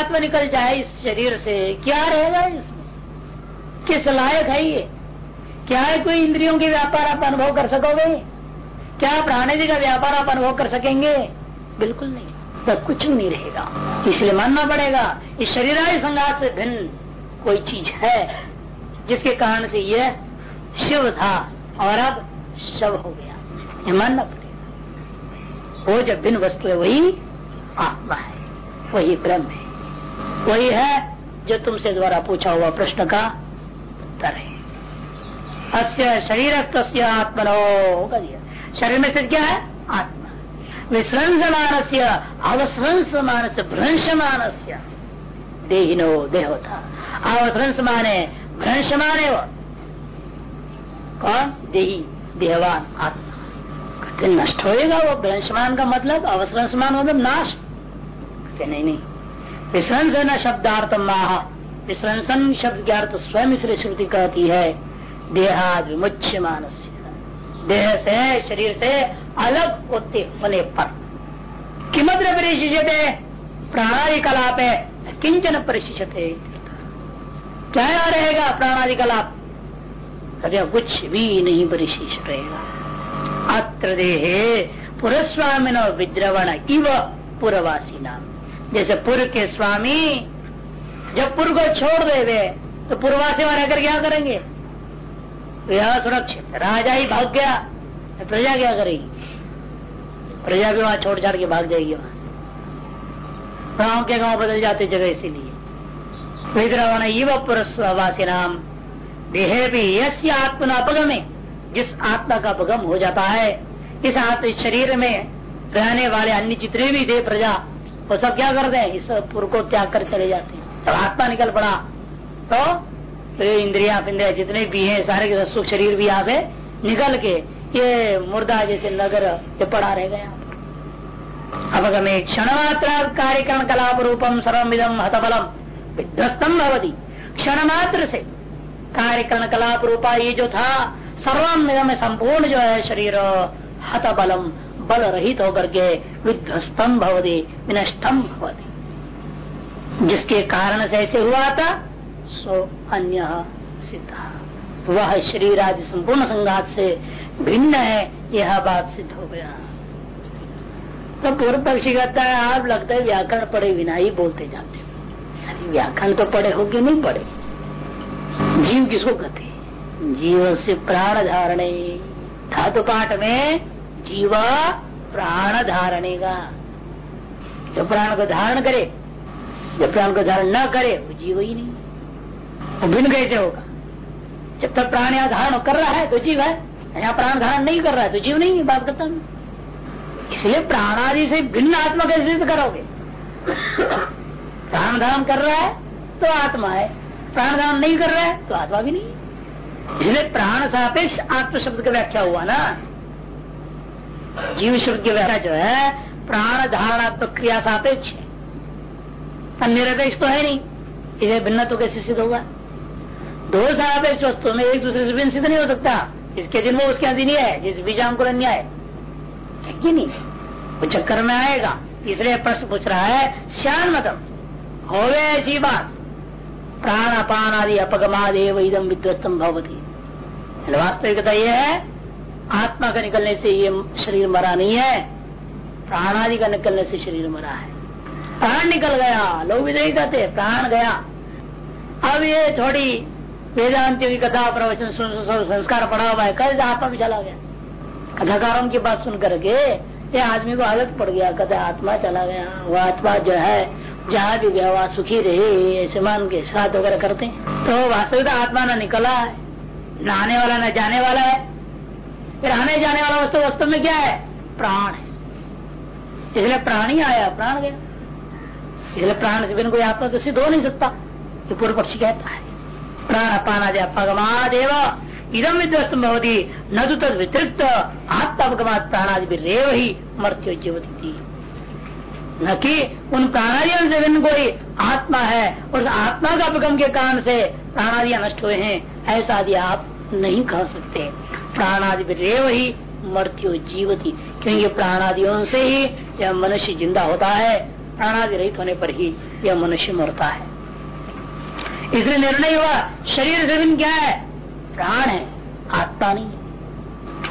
आत्मा निकल जाए इस शरीर से। क्या रहेगा इसमें? किस लायक है ये? क्या है कोई इंद्रियों के व्यापार आप अनुभव कर सकोगे? क्या प्राणी का व्यापार आप अनुभव कर सकेंगे? बिल्कुल नहीं। तो कुछ नहीं रहेगा। इसलिए मानना पड़ेगा, इस शरीर संघात से भिन्न कोई चीज़ है, जिसके कारण से यह शिव था और अब शव हो गया। ये मानना पड़ेगा। वो जब भिन्न वस्तु है वही आत्मा है, वही ब्रह्म है। वही है जो तुमसे द्वारा पूछा हुआ प्रश्न का उत्तर है। अस्य शरीर आत्मनो शरीर में स्थित क्या है? आत्मा। विश्रंसमान से अवश्रंसमान से भ्रंशमान से देहिनो देह था अवश्रंसमान भ्रंशमान कौन? देही, देहवान, आत्मा। कहते नष्ट होएगा वो। भ्रंशमान का मतलब अवश्रंसमान मतलब नाश। कहते नहीं नहीं। विश्रंसन शब्दार्थ माह विश्रंसन शब्द के अर्थ स्वयं श्री श्रुति कहती है। देहाद विमुच्य मानस देह से, शरीर से अलग होते होने पर। किमद्र परिशिष्य प्राणादि कलाप है किंचन परिशिष्ट क्या रहेगा प्राणादि कलाप कभी कुछ भी नहीं परिशिष्ट रहेगा। अत्र देहे पुरस्वामी विद्रवण इव पुरवासी नाम जैसे पुर के स्वामी, जब पुर को छोड़ दे देवे तो पूर्वासी वहाँ रहकर क्या करेंगे? सुरक्षित, राजा ही भाग गया तो प्रजा क्या करेगी? प्रजा भी वहाँ छोड़ छाड़ के भाग जाएगी वहाँ गाँव के गाँव बदल जाते जगह इसीलिए। इव पुरस्वासी नाम देहे भी यश आत्मा अपगमे, जिस आत्मा का अपगम हो जाता है, इस आत्म शरीर में रहने वाले अन्य जितने भी दे प्रजा वो सब क्या करते हैं? इस पुर को त्याग कर चले जाते हैं। जब आत्मा निकल पड़ा तो फिर इंद्रिया फिंद्रिया जितने भी हैं, सारे के सुख शरीर भी यहाँ से निकल के ये मुर्दा जैसे नगर ये पड़ा रह गया। अवगमे क्षण मात्र कार्यक्रम कलाप रूपम सर्विदम हतबलम विध्वस्तम भवती। क्षण मात्र से कार्यक्रम कलाप रूपा ये जो था सर्वम संपूर्ण जो है शरीर हत बलम बल रहित होकर के विध्वस्तम भवदे विनष्टम भवती। जिसके कारण से ऐसे हुआ था, सो अन्य सिद्ध। वह शरीर आदि संपूर्ण संघात से भिन्न है, यह बात सिद्ध हो गया। तो पूर्व पक्षी कहता है, आप लगता है व्याकरण पढ़े बिना ही बोलते जाते व्याकरण तो पढ़े होगे, नहीं पढ़े। जीव किसको कहते जीव से प्राण धारणे। धातु पाठ में जीव प्राण धारणे का जो प्राण को धारण करे, जो प्राण को धारण न करे, वो जीव ही नहीं। वो भिन्न कैसे होगा। जब तक प्राण यहाँ धारण कर रहा है तो जीव है। यहाँ प्राण धारण नहीं कर रहा है तो जीव नहीं बात करता मैं इसलिए प्राणादि से भिन्न आत्मा कैसे करोगे? प्राण धारण कर रहा है तो आत्मा है। प्राण धारण नहीं कर रहा है तो आत्मा भी नहीं इसलिए प्राण सापेक्ष आत्म शब्द का व्याख्या हुआ ना। जीव शब्द की व्याख्या जो है प्राण धारणात्मक क्रिया सापेक्ष है निरपेक्ष तो है नहीं। इसे भिन्न तो कैसे सिद्ध होगा? दो सापेक्ष वस्तु में एक दूसरे से भिन्न सिद्ध नहीं हो सकता। इसके दिन वो उसके अधीन है जिस बीजांकुर न्याय है कि नहीं? वो चक्कर में आएगा। इसलिए प्रश्न पूछ रहा है श्यान मतम होवे ऐसी बात। प्राण अपान आदि अपगमादेव इदम विध्वस्तम भवती। वास्तविकता यह है आत्मा का निकलने से ये शरीर मरा नहीं है, प्राण आदि का निकलने से शरीर मरा है। प्राण निकल गया, लोग भी नहीं कहते, प्राण गया। अब ये थोड़ी वेदांतियों की कथा, प्रवचन सुन संस्कार पड़ा हुआ है, कल आत्मा भी चला गया। कथाकारों की बात सुन करके ये आदमी को आदत पड़ गया, कहते आत्मा चला गया, वो आत्मा जो है, जहाँ भी गया, वहाँ सुखी रहे, ऐसे मान के श्राद्ध वगैरह करते हैं। तो वास्तविक आत्मा न निकला है न आने वाला न जाने वाला है फिर आने जाने वाला वस्तु वस्तु में क्या है? प्राण है। इसलिए प्राण ही आया, प्राण गया। इसलिए प्राण से बिना कोई आत्मा तो सिद्ध हो नहीं सकता ये पूर्व पक्षी कहता है। प्राण अपाना पगमादेव इदम विध्वस्त भवती, न तो तद व्यतिरिक्त आत्मापगमात प्राणादि भी रेव ही मृत्यु जीवती थी न कि उन प्राणादियों से भिन्न कोई आत्मा है, और आत्मा का अपगम के कारण से प्राणादियाँ नष्ट हुए हैं, ऐसा आदि आप नहीं कह सकते। प्राणादि रेव ही मृत्यु जीवती। क्योंकि प्राणादियों से ही यह मनुष्य ज़िंदा होता है? प्राणादि रहित होने पर ही यह मनुष्य मरता है। इसलिए निर्णय हुआ, शरीर से भिन्न क्या है? प्राण है, आत्मा नहीं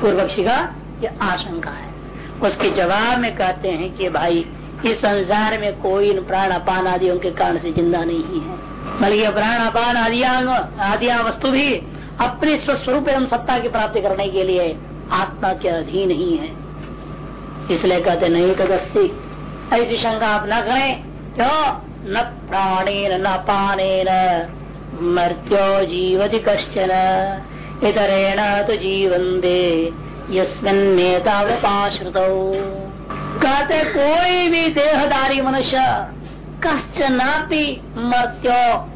पूर्व पक्षी का यह आशंका है। उसके जवाब में कहते हैं कि भाई, इस संसार में कोई इन प्राण अपान आदियों के कारण से ज़िंदा नहीं है। बल्कि प्राण अपान आदिया आदिया वस्तु भी अपने स्वस्वरूप एवं सत्ता की प्राप्ति करने के लिए आत्मा के अधीन ही है। इसलिए कहते नहीं तदस्ती। ऐसी शंका आप न करें। क्यों? न प्राणेन, न पानेन। मर्त्यो जीवति कश्चन। इतरेण तो जीवन दे यस्मिन्नेतावपाश्रित कहते कोई भी देहदारी मनुष्य कश्चनापि मर्त्यो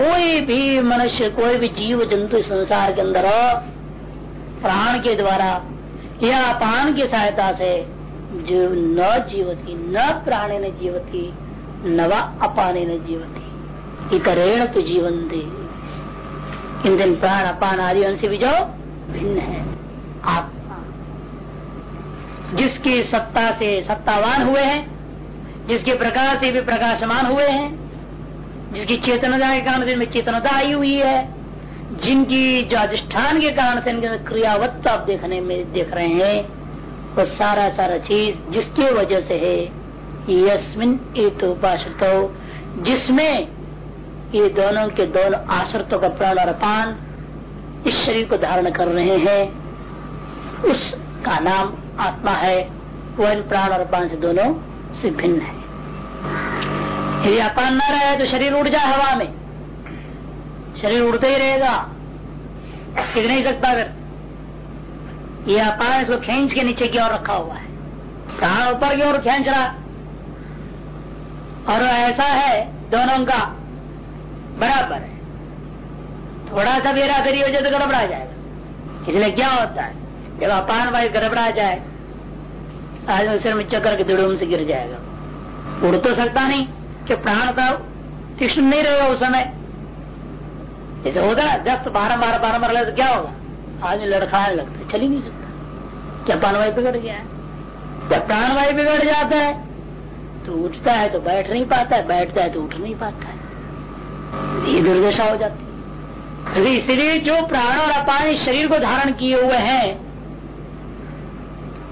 कोई भी मनुष्य, कोई भी जीव, जंतु संसार के अंदर प्राण के द्वारा या अपान की सहायता से जीव न जीवती, न प्राणे न जीवती, न व अपाने न जीवती। इतरेण तो जीवन दे इन दिन प्राण, अपान आदि से भी जो भिन्न है, आत्मा। जिसकी सत्ता से सत्तावान हुए हैं, जिसके प्रकाश से भी प्रकाशमान हुए हैं जिसकी चेतनता के कारण जिनमें चेतनता आई हुई है। जिनकी जो अधिष्ठान के कारण से इनके क्रियावत्त आप देखने में देख रहे हैं, वो सारा सारा चीज़ जिसके वजह से है, यस्मिन एक उपाश्रित। जिसमें ये दोनों के दोनों आश्रितों का प्राण और पान इस शरीर को धारण कर रहे हैं, उसका नाम आत्मा है। वह इन प्राण और पान से दोनों से भिन्न है। यदि अपान न रहे तो शरीर उड़ जाए हवा में शरीर उड़ते ही रहेगा टिक नहीं सकता फिर यह अपान इसको खींच के नीचे की ओर रखा हुआ है. प्राण ऊपर की ओर खींच रहा. और ऐसा है, दोनों का. बराबर है. थोड़ा सा भी करिए हो जाए तो गड़बड़ा जाएगा. इसलिए क्या होता है? जब अपान वायु गड़बड़ा जाए, आज सिर में चक्कर के दुड़ूम से गिर जाएगा. उड़ तो सकता नहीं. कि प्राण का तीक्ष्ण नहीं रहेगा उस समय। जैसे होगा ना दस्त बारह बारह बारह बारह तो क्या होगा? आदमी लड़खाने लगता है, चल ही नहीं सकता। क्या प्राणवायु बिगड़ गया है? जब प्राणवायु बिगड़ जाता है तो उठता है तो बैठ नहीं पाता है, बैठता है तो उठ नहीं पाता है। ये दुर्दशा हो जाती है। इसलिए जो प्राण और अपान शरीर को धारण किए हुए हैं,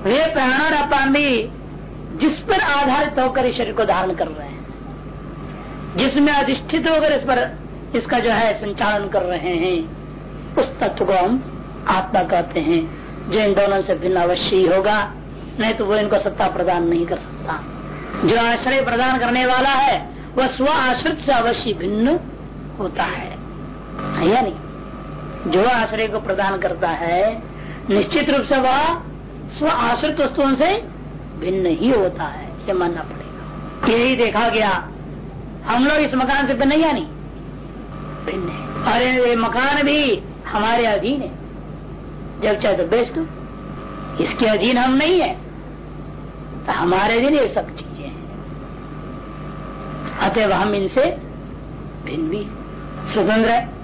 वे प्राण और अपान भी जिस पर आधारित होकर शरीर को धारण कर रहे हैं। जिसमें अधिष्ठित होकर इस पर इसका जो है संचालन कर रहे हैं, उस तत्व को हम आत्मा कहते हैं। जो इन दोनों से भिन्न अवश्य ही होगा, नहीं तो वो इनको सत्ता प्रदान नहीं कर सकता। जो आश्रय प्रदान करने वाला है, वह स्व आश्रित से अवश्य भिन्न होता है। या नहीं? जो आश्रय को प्रदान करता है, निश्चित रूप से वह स्व आश्रित वस्तुओं से भिन्न ही होता है, ये मानना पड़ेगा। यही देखा गया हम लोग इस मकान से भिन्न या नहीं। भिन्न है। और ये मकान भी हमारे अधीन है। जब चाहे तो बेच दो। इसके अधीन हम नहीं है। तो हमारे अधीन ये सब चीज़ें हैं। अतः हम इनसे भिन्न भी स्वतंत्र है।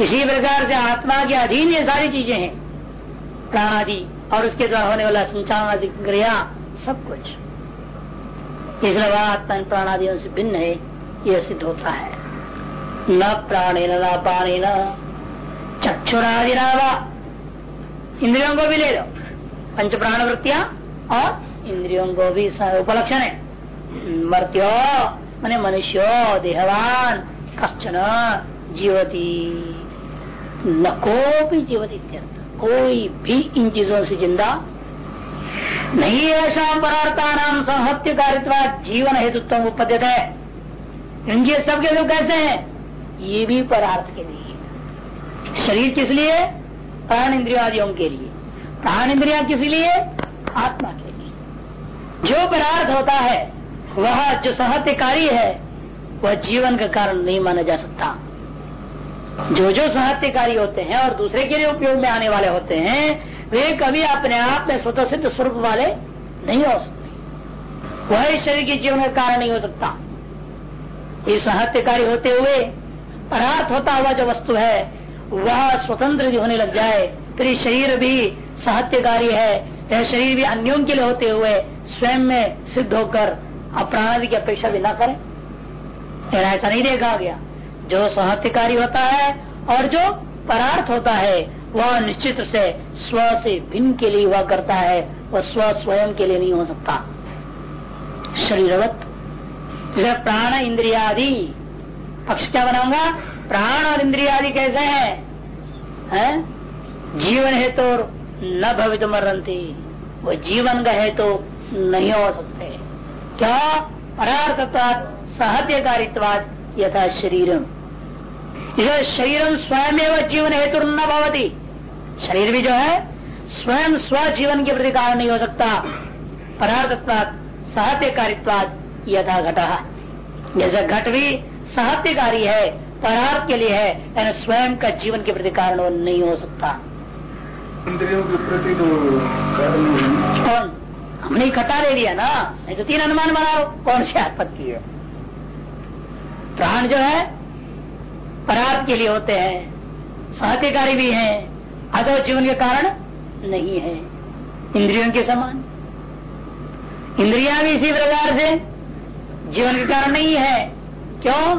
इसी प्रकार से आत्मा के अधीन ये सारी चीज़ें हैं। प्राण आदि और उसके द्वारा होने वाला संचालन आदि, क्रिया, सब कुछ। इसलिए वह आत्मा प्राणादियों से भिन्न है यह सिद्ध होता है। न प्राणे न पाने न चक्षुरादि इंद्रियों को भी ले लो। पंच प्राण वृत्तियाँ और इंद्रियों को भी उपलक्षण है। मर्त्यो, मैंने मनुष्यो, देहवान, कश्चन, जीवती। न को भी जीवती कोई भी इन चीज़ों से ज़िंदा नहीं ऐसा परार्था नाम संहत्य कारित्वा जीवन हेतुत्व उपद्यत। है इनके सबके लोग कैसे हैं? ये भी परार्थ के लिए। शरीर किस लिए? प्राण इंद्रियादियों के लिए। प्राण इंद्रिया किस लिए? आत्मा के लिए। जो परार्थ होता है, वह जो सहत्यकारी है, वह जीवन का कारण नहीं माना जा सकता। जो जो सहत्यकारी होते हैं और दूसरे के लिए उपयोग में आने वाले होते हैं वे कभी अपने आप में स्वतः सिद्ध स्वरूप वाले नहीं हो सकते। वह शरीर के जीवन का कारण नहीं हो सकता। ये सहत्यकारी होते हुए, परार्थ होता हुआ जो वस्तु है, वह स्वतंत्र होने लग जाए, फिर शरीर भी सहत्यकारी है, यह शरीर भी अन्यों के लिए होते हुए स्वयं में सिद्ध होकर अप्राणादि की अपेक्षा भी न करें। ऐसा नहीं देखा गया। जो सहत्यकारी होता है और जो परार्थ होता है वह निश्चित से स्व से भिन्न के लिए हुआ करता है वह स्व स्वयं के लिए नहीं हो सकता। शरीरवत जैसे प्राण इंद्रियादि। पक्ष क्या बनाऊँगा? प्राण और इंद्रियादि कैसे हैं? है? जीवन है तो न भवित मरती। वो जीवन का है तो नहीं हो सकते। क्या? परार्थत्वाद सहत्यकारित्वाद यथा शरीरम। इसे शरीरम स्वयं जीवन हेतु न भवती। शरीर भी जो है स्वयं स्व जीवन के प्रति कारण नहीं हो सकता। परार्थत्वाद सहत्यकारित्वाद यथा घटा जैसे घट भी सहत्यकारी है परार्थ के लिए है यानी स्वयं का जीवन के प्रति कारण नहीं हो सकता। इंद्रियों के प्रति तो कौन? हमने इकट्ठा ले लिया ना। नहीं तो तीन अनुमान बनाओ कौन सी आपत्ति है प्राण जो है परार्थ के लिए होते हैं सहत्यकारी भी हैं अदो जीवन के कारण नहीं है। इंद्रियों के समान। इंद्रिया भी इसी प्रकार से जीवन के कारण नहीं है। क्यों?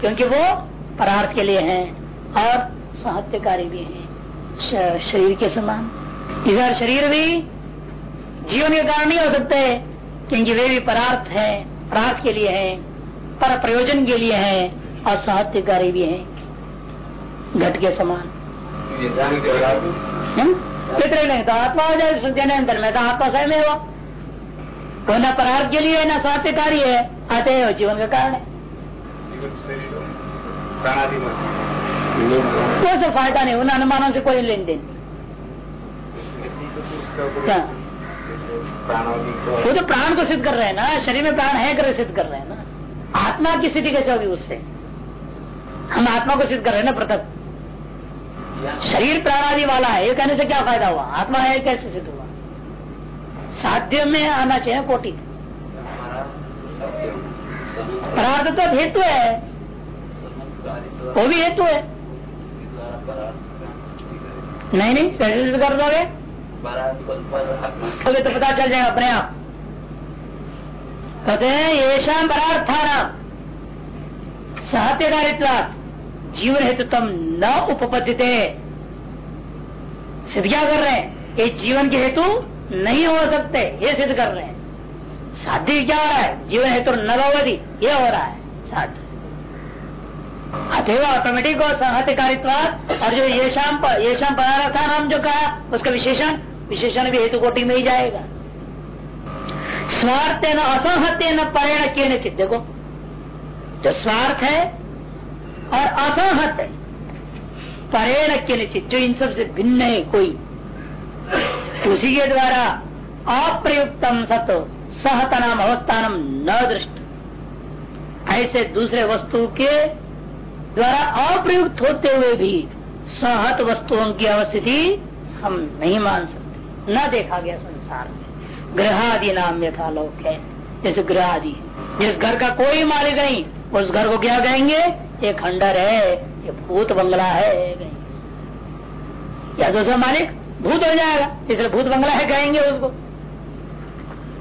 क्योंकि वो परार्थ के लिए हैं और साहित्यकारी भी हैं। शरीर के समान। इधर शरीर भी जीवन के कारण नहीं हो सकते, क्योंकि वे भी परार्थ है, परार्थ के लिए हैं, पर प्रयोजन के लिए हैं और साहित्यकारी भी हैं। घट के समान। पितृ नहीं तो आत्मा हो जाए अंतर में तो आत्मा स्वयं है वो। तो न परार्थ के लिए न स्वास्थ्य कार्य है आते जीवन का कारण। है वो सब फ़ायदा नहीं, उन अनुमानों से कोई लेन देन वो तो प्राण को सिद्ध कर रहे हैं ना, शरीर में प्राण है कर सिद्ध कर रहे हैं ना। आत्मा की स्थिति कैसे होगी उससे? हम आत्मा को सिद्ध कर रहे हैं ना, पृथक। शरीर प्राणादि वाला है ये कहने से क्या फ़ायदा हुआ? आत्मा है, कैसे सिद्ध हुआ? साध्य में आना चाहिए कोटि। परार्थ तो हेतु है। वो भी हेतु है। नहीं नहीं, कैसे कर दोगे? अभी तो पता चल जाएगा अपने आप। कहते हैं ये शाम परार्थाना सहत्यकारित्वात जीवन हेतु तम न उपपद्यते। सिद्ध क्या कर रहे हैं? ये जीवन के हेतु नहीं हो सकते, ये सिद्ध कर रहे हैं। साध्य क्या हो रहा है? जीवन हेतु न भगवती ये हो रहा है, साध्य। अतएव ऑटोमेटिक और संहतकारित्वाद और जो ये शाम पर ये शाम पदार्थ नाम जो कहा, उसका विशेषण विशेषण भी हेतु कोटि में ही जाएगा। स्वार्थ न असंहत्य न परेण के देखो, जो स्वार्थ है और असंहत है। परेण के निश्चित जो इन सबसे भिन्न है कोई। उसी के द्वारा अप्रयुक्तम सत सहत नाम अवस्थानम न दृष्ट। ऐसे दूसरे वस्तु के द्वारा अप्रयुक्त होते हुए भी सहत वस्तुओं की अवस्थिति हम नहीं मान सकते। न देखा गया संसार में। ग्रह आदि नाम यथा लोक है। जैसे ग्रह आदि जिस घर का कोई मालिक नहीं, उस घर को क्या कहेंगे? ये खंडर है, ये भूत बंगला है या दूसरा मालिक भूत हो जाएगा, इसलिए भूत बंगला है कहेंगे उसको।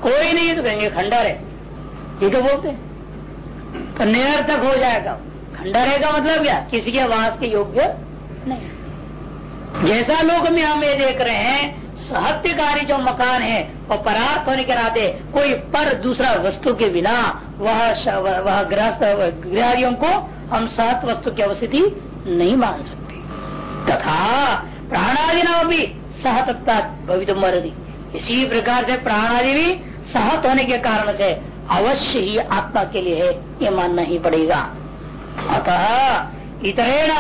कोई नहीं तो कहेंगे खंडर है। ये तो बोलते तो निरर्थक हो जाएगा। खंडर है का मतलब क्या? किसी के वास के योग्य नहीं। जैसा लोग में हम ये देख रहे हैं सहत्यकारी जो मकान है, वो परार्थ होने के नाते कोई पर दूसरा वस्तु के बिना वह वह गृहस्थ गृहियों को हम सहत वस्तु की अवस्थिति नहीं मान सकते। तथा प्राणादि नाम भी सहतत्ता भवित मरदी इसी प्रकार से प्राणादि भी सहत होने के कारण से अवश्य ही आत्मा के लिए है ये मानना ही पड़ेगा। अतः इतरेण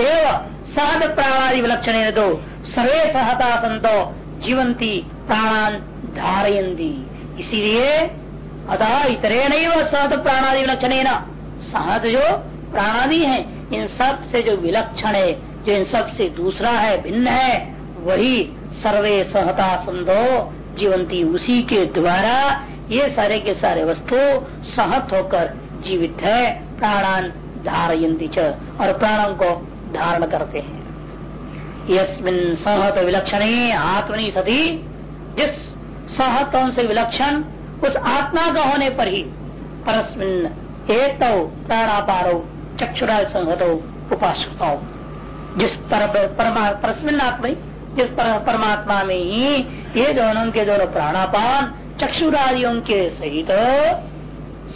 एवं सहत प्राणादि विलक्षण दो सर्वे सहता संतो जीवंती प्राणान धारयंती इसीलिए अतः इतरे नहीं सहत प्राणादि विलक्षण सहत जो प्राणादि है, इन सबसे जो विलक्षण है, जो इन सबसे दूसरा है, भिन्न है, वही सर्वे सहता संतो जीवंती उसी के द्वारा ये सारे के सारे वस्तु सहत होकर जीवित है, प्राणान धारयंती और प्राणों को धारण करते हैं। यस्मिन सहत विलक्षण आत्मनि सती, जिस सहतों से विलक्षण उस आत्मा का होने पर ही परस्मिन एक प्राणापारो चक्षुरा संहत उपासकता जिस पर, जिस पर, परमात्मा में ही ये दोनों के दोनों प्राणापान चक्षुरादियों के सहित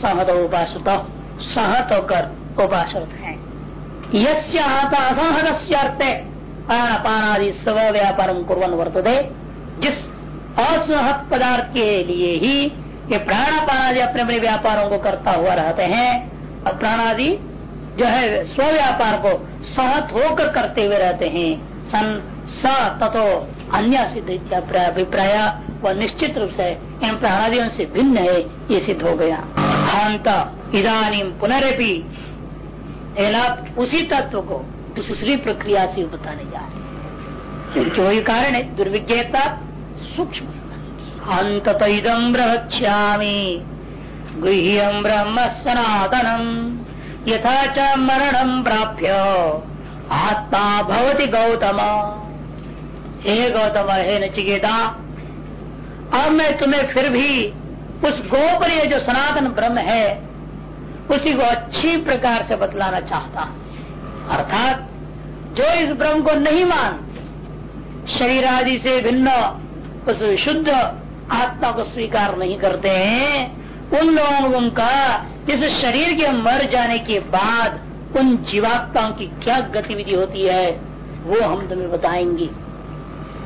सहत उपासत सहत होकर उपासक है। असंहत प्राणपान आदि स्व व्यापार कुरन वर्तते। जिस असहत पदार्थ के लिए ही ये प्राणापान आदि अपने अपने व्यापारों को करता हुआ रहते हैं और प्राणादि जो है स्व व्यापार को सहत होकर करते हुए रहते हैं। सन, स तथो अन्य सिद्ध अभिप्राय व निश्चित रूप से इन प्राणादियों से भिन्न है, ये सिद्ध हो गया। हंत इधानी पुनरपि उसी तत्व को दूसरी प्रक्रिया से बताने जा रहे जो ही कारण है, दुर्विज्ञता सूक्ष्म। अंत इदम ब्रह्यामी गृह्यम ब्रह्म सनातनम। यथा च मरणम प्राप्य आत्मा भवती गौतम। हे गौतम, हे नचिकेता, अब मैं तुम्हें फिर भी उस गोप्रिय जो सनातन ब्रह्म है, उसी को अच्छी प्रकार से बतलाना चाहता अर्थात, जो इस ब्रह्म को नहीं मानते, शरीर आदि से भिन्न, उस शुद्ध आत्मा को स्वीकार नहीं करते हैं। उन लोगों का इस शरीर के मर जाने के बाद उन जीवात्माओं की क्या गतिविधि होती है, वो हम तुम्हें बताएँगे।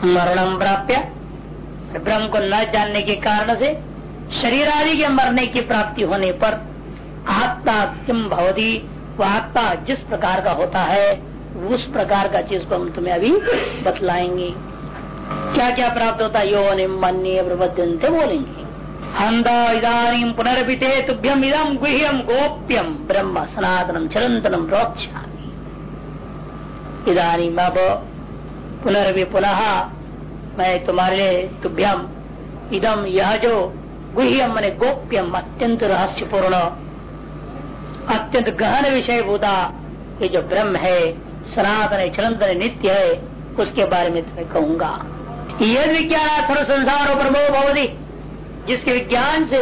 मरणम प्राप्य। ब्रह्म को न जानने के कारण से शरीर आदि के मरने की प्राप्ति होने पर आत्मा किम भवती वह आत्मा जिस प्रकार का होता है, उस प्रकार का चीज़ को हम तुम्हें अभी बतलाएँगे। क्या क्या प्राप्त होता है? यो निम्य प्रबद्धंते बोलेंगे हंदा इधानी पुनर्पिते तुभ्यम इदम गुह्यम गोप्यम। ब्रह्म सनातनम चिरंतनम प्रोक्षा इधानी अब पुनर्वि पुनः मैं तुम्हारे तुभ्यम इदम यह जो गुह्यम मैंने गोप्यम अत्यंत रहस्यपूर्ण अत्यंत गहन विषय भूता ये जो ब्रह्म है सनातन चिरंतन नित्य है उसके बारे में तुम्हें कहूँगा। यद विज्ञान सर्व संसार प्रभो भवती, जिसके विज्ञान से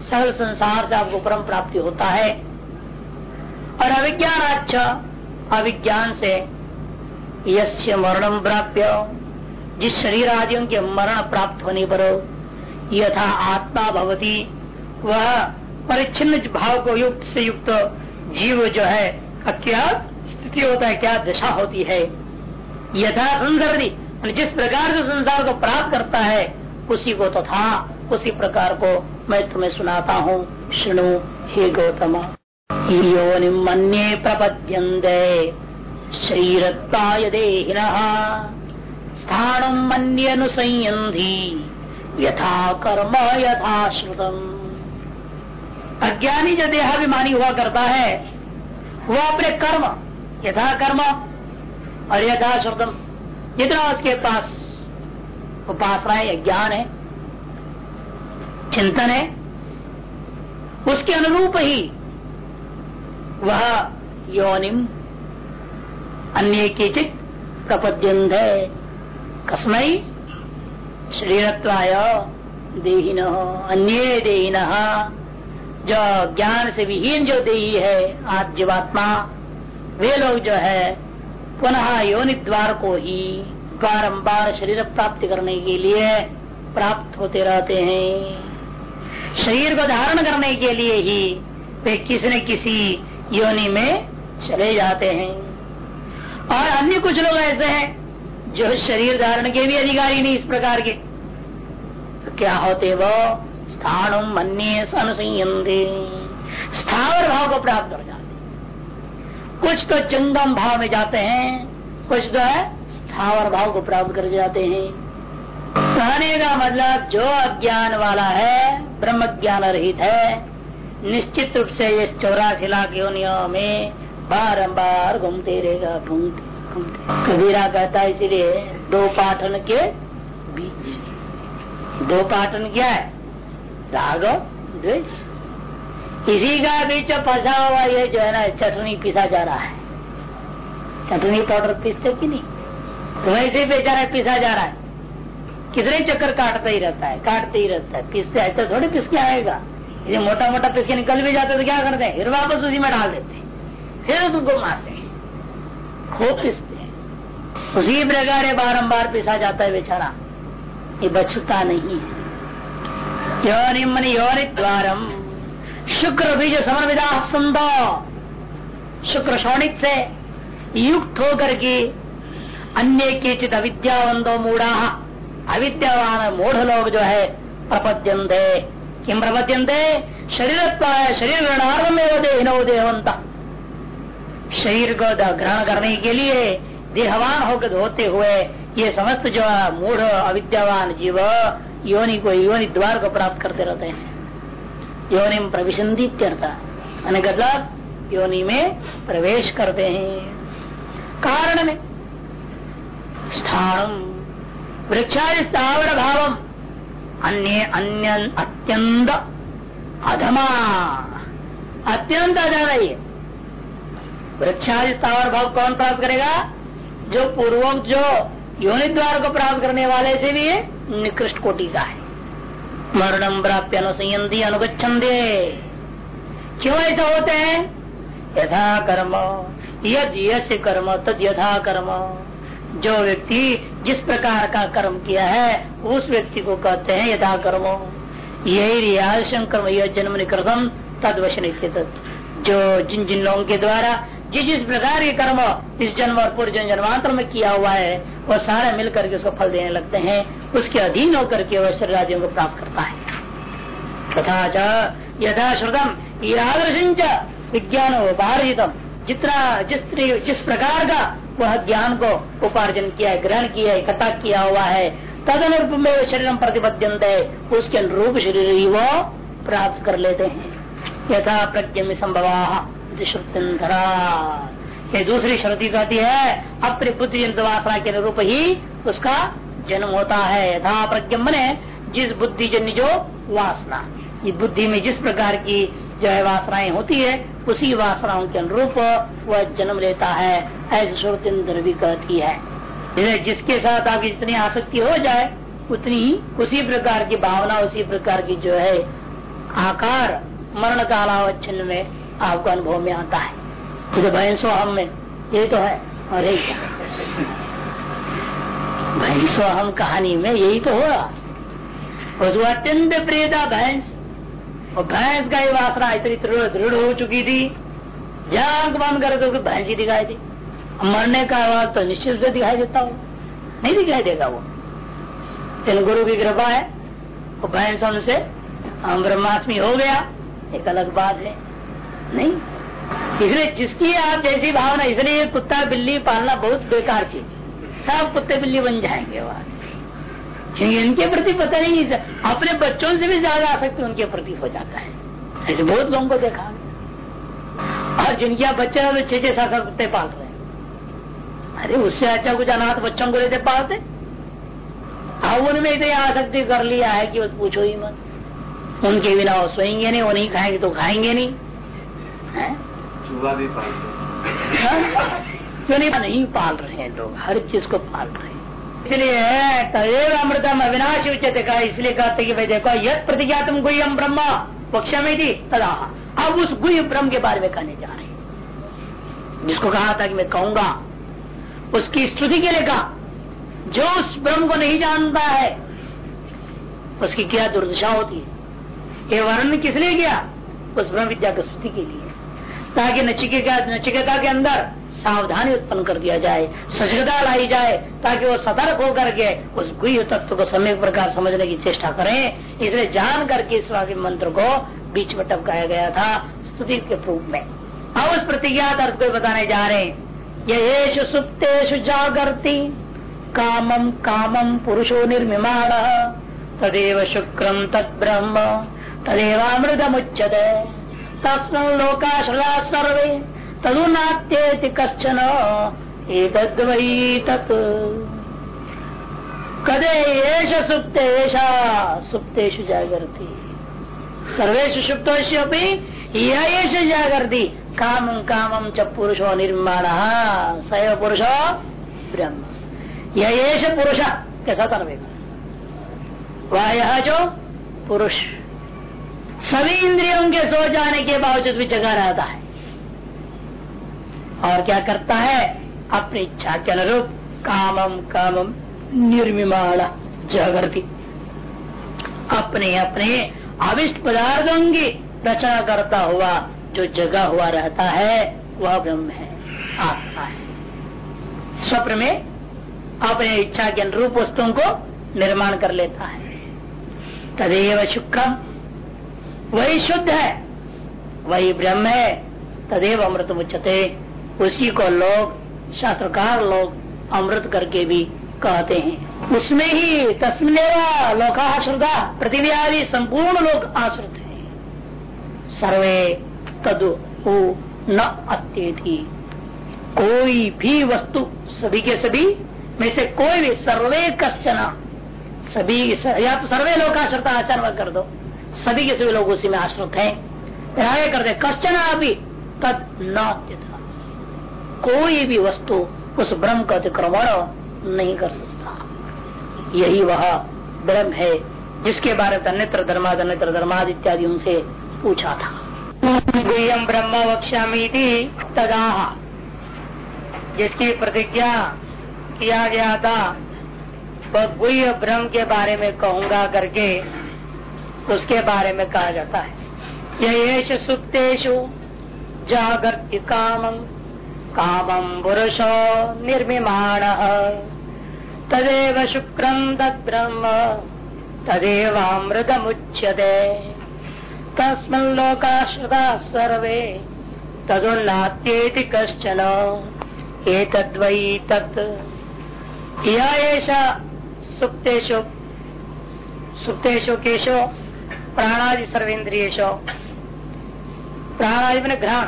सकल संसार से आपको परम प्राप्ति होता है। और अविज्ञान अच्छा अविज्ञान से यस्य मरणम प्राप्य, जिस शरीर आदियों के मरण प्राप्त होने पर यथा आत्मा भवती, वह परिच्छिन्न भाव को युक्त से युक्त जीव जो है क्या स्थिति होता है, क्या दशा होती है, यथा संसर्दी जिस प्रकार से संसार को प्राप्त करता है, उसी को तो उसी प्रकार को मैं तुम्हें सुनाता हूँ। सुनो हे गौतम। यो मन्ये प्रपद्यन्ते। शरीरत्ताय देहिन। स्थान मन्यनुसंयंधी यथा कर्म यथा श्रुतम। अज्ञानी जो देहाभिमानी हुआ करता है वह अपने कर्म, यथा कर्म और यथा श्रुतम। जितना उसके पास उपासना है ज्ञान है, चिंतन है, उसके अनुरूप ही वह योनिम अन्य के चित प्रपद्यंत है। कसमई शरीरत्वाय देहीन, अन्य देहीन, जो ज्ञान से विहीन जो देही है आज जीवात्मा वे लोग जो है पुनः योनि द्वार को ही बारम्बार शरीर प्राप्ति करने के लिए प्राप्त होते रहते हैं। शरीर को धारण करने के लिए ही वे किसी न किसी योनि में चले जाते हैं। और अन्य कुछ लोग ऐसे हैं जो शरीर धारण के भी अधिकारी नहीं इस प्रकार के। तो क्या होते वो? स्थान मन्य अनुसंयते स्थावर भाव को प्राप्त हो जाते। कुछ तो चंगम भाव में जाते हैं, कुछ तो है स्थावर भाव को प्राप्त कर जाते हैं। कहने का मतलब जो अज्ञान वाला है, ब्रह्म ज्ञान रहित है, निश्चित रूप से इस चौरासी लाख योनियों में बारंबार घूमते रहेगा, घूमते घूमते। कबीरा कहता है इसीलिए दो पाठन के बीच। दो पाठन क्या है? राग, द्वेष। इसी का बीच फंसा हुआ ये जो है ना, चटनी पिसा जा रहा है। चटनी पाउडर पीसते कि नहीं? तो वैसे बेचारा पिसा जा रहा है। कितने चक्कर काटता ही रहता है, काटते ही रहता है। पिसते ऐसे थोड़ी पिस के आएगा। यदि मोटा मोटा पिस के निकल भी जाते तो क्या करते हैं? फिर वापस उसी में डाल देते फिर उसको मारते हैं। खूब पिसते हैं। उसी प्रकार बारम्बार पिसा जाता है बेचारा। ये बचता नहीं है। योनिम द्वारम शुक्र बीज समर्विदा सुंदो शुक्र शोणित से युक्त होकर के अन्य के चित अविद्यावंदो मूढ़ा, अविद्यावान मूढ़ लोग जो है प्रपद्यंते किम प्रपद्यंते शरीर शरीर ग्रहणार्थ शरीर को ग्रहण करने के लिए देहवान होकर होते हुए ये समस्त जो मूढ़ अविद्यावान जीव, योनि को, योनि द्वार को प्राप्त करते रहते हैं। योनि में प्रविशंदी मतलब योनि में प्रवेश करते हैं। कारण में स्थान वृक्षादि स्थावर भाव अन्य अन्य अत्यंत अधमा। अत्यंत अधम है वृक्षादि स्थावर भाव कौन प्राप्त करेगा? जो पूर्वक जो योनि द्वार को प्राप्त करने वाले से भी निकृष्ट कोटि का है। मरणम प्राप्त अनुसयंती अनुगछंदे क्यों ऐसा होते हैं? यथा कर्म। यद यश कर्म, तद यथा कर्म। जो व्यक्ति जिस प्रकार का कर्म किया है, उस व्यक्ति को कहते हैं यथा कर्म। यही कर्म यह जन्म निकृतम तद वशन जो जिन जिन लोगों के द्वारा जिस जिस प्रकार के कर्म इस जन्म और पूर्व जन्म जन्मांतर में किया हुआ है, वह सारे मिल करके उसको फल देने लगते हैं, उसके अधीन होकर के वह शरीर को प्राप्त करता है। तथा यथा श्रुतम ईरादृश विज्ञान उपार्जितम जितना, जिस जिस प्रकार का वह ज्ञान को उपार्जन किया है, ग्रहण किया है, इकट्ठा किया हुआ है तद अनुरूप में शरीर प्रतिबद्ध है, उसके अनुरूप शरीर ही वो प्राप्त कर लेते हैं। यथा प्रज्ञ में संभवा श्रुतिधरा ये दूसरी श्रुति कहती है, अपनी बुद्धि वासना के अनुरूप ही उसका जन्म होता है। यथा प्रज्ञ ने जिस बुद्धि जन्य जो वासना। ये बुद्धि में जिस प्रकार की जो है वासनाएँ होती है, उसी वासनाओं के अनुरूप वह जन्म लेता है, ऐसी श्रुति भी कहती है। जिसके साथ आपकी जितनी आसक्ति हो जाए, उतनी ही उसी प्रकार की भावना, उसी प्रकार की जो है आकार, मरण कालावच्छिन्न में आपको अनुभव में आता है। तो भैंसो हम में, ये तो है अरे क्या भैंसो हम कहानी में यही तो हुआ। उसको अत्यंत था भैंस, और भैंस का ही वासना इतनी दृढ़ हो चुकी थी। जहाँ बंद करे तो भैंस ही दिखाई दी। मरने का आवाज़ तो निश्चित से दिखाई देता हो। नहीं दिखाई देगा वो। इन गुरु की कृपा है वो भैंस उनसे, हम ब्रह्माष्टमी हो गया। एक अलग बात है। नहीं। इसलिए जिसकी आप जैसी भावना, इसलिए कुत्ता बिल्ली पालना बहुत बेकार चीज़ सब कुत्ते बिल्ली बन जाएँगे वहाँ। इनके प्रति पता नहीं अपने बच्चों से भी ज़्यादा आसक्ति उनके प्रति हो जाता है। ऐसे बहुत लोगों को देखा और जिनके आप बच्चे हैं छह छह सात सात कुत्ते पाल रहे हैं। अरे, उससे अच्छा कुछ अनाथ बच्चों को लेते पालते अब उनमें इतनी आसक्ति कर लिया है कि बस पूछो ही मत। उनके बिना वो सोएँगे नहीं, वो नहीं खाएँगे तो खाएँगे नहीं। चूहा भी पालते क्यों नहीं नहीं पाल रहे हैं लोग हर चीज़ को पाल रहे हैं। इसलिए तदेव अमृतम अविनाश उचित का इसलिए कहते कि भाई देखो यद प्रतिज्ञा तुम गुहम ब्रह्म पक्षा में थी तदा। अब उस गुह ब्रह्म के बारे में कहने जा रहे हैं। जिसको कहा था कि मैं कहूँगा उसकी स्तुति के लिए कहा। जो उस ब्रह्म को नहीं जानता है उसकी क्या दुर्दशा होती है? ये वर्ण किस लिए किया? उस ब्रह्म विद्या की स्तुति के लिए। ताकि नचिकेता नचिकेता के अंदर सावधानी उत्पन्न कर दिया जाए, सजगता लाई जाए, ताकि वो सतर्क होकर के उस गुह तत्व को समय प्रकार समझने की चेष्टा करें। इसलिए जान करके इस मंत्र को बीच में टपकाया गया था स्तुति के रूप में। अब उस प्रतिज्ञात अर्थ को बताने जा रहे हैं। येषु सुप्तेषु जागरती कामम कामम पुरुषो निर्मिमाण, तदेव शुक्रम तत्ब्रह्म तदेवामृतमुच्यते। तत्सम लोकाश्रदा सर्वे तदुनात्येति कश्चन एक तत्। कदे येष सुप्ते सुप्तेषु जागृति सर्वेशु सुप्तोषि येष जागृति काम कामम च पुरुषो निर्माण सैव पुरुषो ब्रह्म। यश पुरुष कैसा तनवेगा वह जो पुरुष। सभी इंद्रियों के सो जाने के बावजूद भी जगा रहता है। और क्या करता है? अपनी इच्छा के अनुरूप कामम कामम निर्मिमाण जागृति। अपने अपने अविष्ट पदार्थों की रचना करता हुआ जो जगा हुआ रहता है, वह ब्रह्म है, आत्मा है। स्वप्न में अपने इच्छा के अनुरूप वस्तुओं को निर्माण कर लेता है। तदेव शुक्रम वही शुद्ध है। वही ब्रह्म है। तदेव अमृत मुचते उसी को लोग, शास्त्रकार लोग, अमृत करके भी कहते हैं। उसमें ही तस्मेवा लोका श्रद्धा पृथ्वी आदि संपूर्ण लोग आश्रित हैं। सर्वे तदु न अत्येति। कोई भी वस्तु सभी के सभी, में से कोई भी सर्वे कश्चना। सभी या तो सर्वे लोग आचरण कर दो। सभी के सभी लोग उसी में आश्रित है। आगे करते कश्चना अभी तद न कोई भी वस्तु उस ब्रह्म का अतिक्रमण नहीं कर सकता। यही वह ब्रह्म है जिसके बारे में अन्यत्र धर्माद अन्यत्र धर्माद इत्यादि उनसे पूछा था। ब्रह्म वक्ष्यामी तदा जिसकी प्रतिज्ञा किया गया था, वह गुह्य ब्रह्म के बारे में कहूँगा करके उसके बारे में कहा जाता है। यश सुप्तेशु जागृत कामम कामम पुरुष निर्मिमाण। तदेव शुक्रम तद्ब्रह्म, तदेवामृतमुच्यते। तस्मल्लोकाश्रदा सर्वे तदुन्नात्येति कश्चन, एतद्वै तत्। यश सुप्तेषु सुप्तेषु केशो प्राणादि सर्वेन्द्रियशो प्राणादि मैंने घ्राण।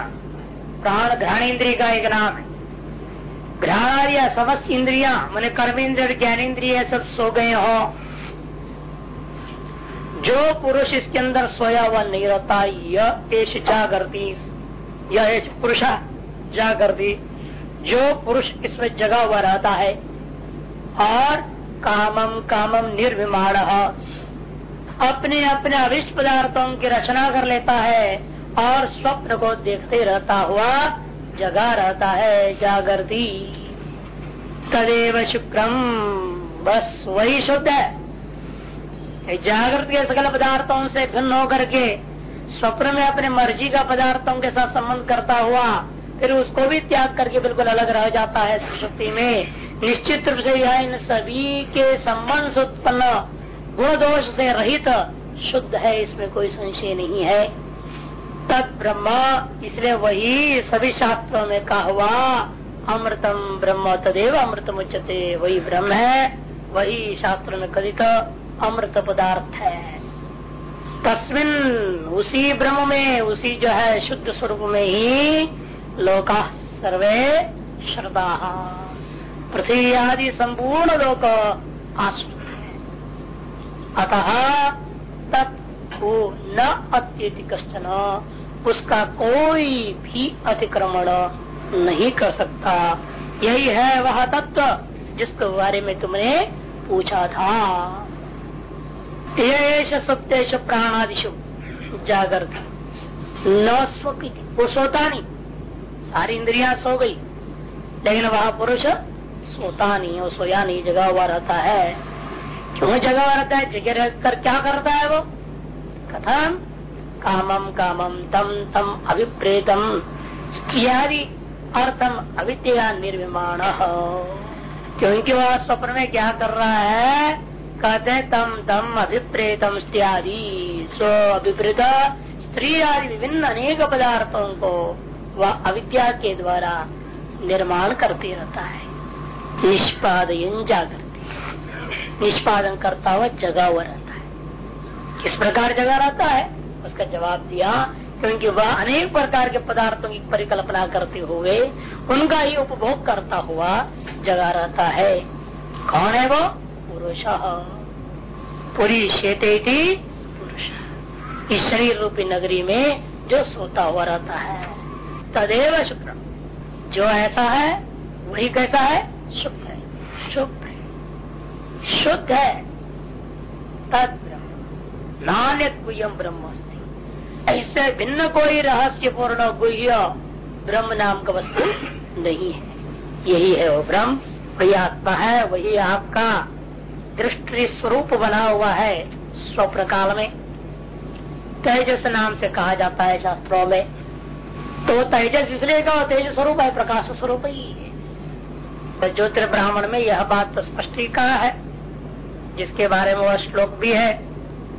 प्राण घ्राण इंद्रिय का एक नाम है। घ्राण या समस्त इंद्रिया, मैंने कर्म इंद्रिय ज्ञान इंद्रिय सब सो गए हो। जो पुरुष इसके अंदर सोया हुआ नहीं रहता, यह जागरती। यह पुरुष जागरती। जो पुरुष इसमें जगा हुआ रहता है, और कामम कामम निर्भिमाण अपने अपने अविष्ट पदार्थों की रचना कर लेता है और स्वप्न को देखते रहता हुआ जगा रहता है जागृति। तदेव शुक्रम बस वही शुद्ध है। जागृत के सकल पदार्थों से भिन्न होकर के स्वप्न में अपने मर्ज़ी का पदार्थों के साथ संबंध करता हुआ फिर उसको भी त्याग करके बिल्कुल अलग रह जाता है सुशक्ति में। निश्चित रूप से यह इन सभी के संबंध उत्पन्न गुण दोष से रहित शुद्ध है, इसमें कोई संशय नहीं है। तत् ब्रह्म, इसलिए वही सभी शास्त्रों में कहा हुआ, अमृतम ब्रह्म तदेव अमृतम उच्चते वही ब्रह्म है, वही शास्त्र में कथित अमृत पदार्थ है। तस्मिन उसी ब्रह्म में, उसी जो है शुद्ध स्वरूप में ही लोका सर्वे श्रद्धा। पृथ्वी आदि संपूर्ण लोक आश्रित अतः तत् न अत्यति कश्चन। उसका कोई भी अतिक्रमण नहीं कर सकता। यही है वह तत्व जिसके बारे में तुमने पूछा था। ये सत्यश प्राणादिशु जागृत। न स्वपीति वो सोता नहीं। सारी इंद्रिया सो गई। लेकिन वह पुरुष सोता नहीं, वो सोया नहीं, जगा हुआ रहता है। क्यों? जगा हुआ रहता है, जगह रहकर क्या करता है वो? कथम कामम कामम तम तम अभिप्रेतम। स्त्रियादि अर्थम अविद्या निर्विमाण। क्योंकि वह स्वप्न में क्या कर रहा है? कहते तम तम अभिप्रेतम स्त्रियादि। स्व अभिप्रेत स्त्री आदि विभिन्न अनेक पदार्थों को वह अविद्या के द्वारा निर्माण करते रहता है। निष्पादन जागृति। निष्पादन करता हुआ जगा हुआ रहता है। किस प्रकार जगा रहता है? उसका जवाब दिया, क्योंकि वह अनेक प्रकार के पदार्थों की परिकल्पना करते हुए उनका ही उपभोग करता हुआ जगा रहता है। कौन है वो? पुरुष। पूरी शेते पुरुष। इस शरीर रूपी नगरी में जो सोता हुआ रहता है। तदेव शुक्र। जो ऐसा है, वही कैसा है? शुक्र। शुद्ध है। तद ब्रह्म। नान्य गुह्यम ब्रह्म ऐसे भिन्न कोई रहस्य पूर्ण गुह्य ब्रह्म नाम का वस्तु नहीं है। यही है वो ब्रह्म। वही आत्मा है, वही आपका दृष्टि स्वरूप बना हुआ है स्वप्न काल में। तेजस नाम से कहा जाता है शास्त्रों में। तो तेजस इसलिए कहा, तेज स्वरूप है, प्रकाश स्वरूप ही है। तो ज्योतिर्ब्राह्मण में यह बात तो स्पष्ट ही कहा है। जिसके बारे में वह श्लोक भी है,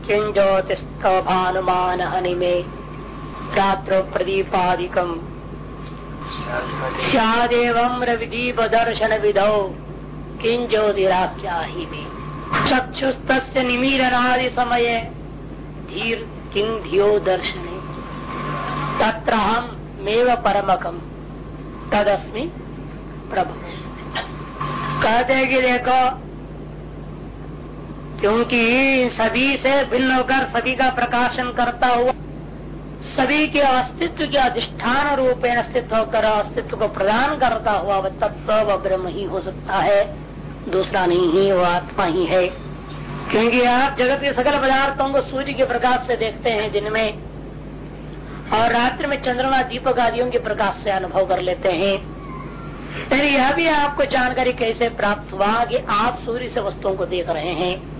किं ज्योतिस्थ भानुमान हनि में रात्रो प्रदीपादिकम सदेव रविदीप दर्शन विधौ किं ज्योतिराख्या ही में। चक्षुस्त निमीरनादि समय धीर किं धियो दर्शने। तत्र हम मेव परमकम, तदस्मि प्रभु। कहते कि देखो क्योंकि सभी से भिन्न होकर सभी का प्रकाशन करता हुआ, सभी के अस्तित्व के अधिष्ठान रूपेण अस्तित्व होकर अस्तित्व को प्रदान करता हुआ वह तत्व व ब्रह्म ही हो सकता है। दूसरा नहीं, ही वो आत्मा ही है। क्योंकि आप जगत के सकल पदार्थों को सूर्य के प्रकाश से देखते हैं दिन में, और रात्रि में चंद्रमा दीपक आदियों के प्रकाश से अनुभव कर लेते हैं। यह भी आपको जानकारी कैसे प्राप्त हुआ कि आप सूर्य से वस्तुओं को देख रहे हैं।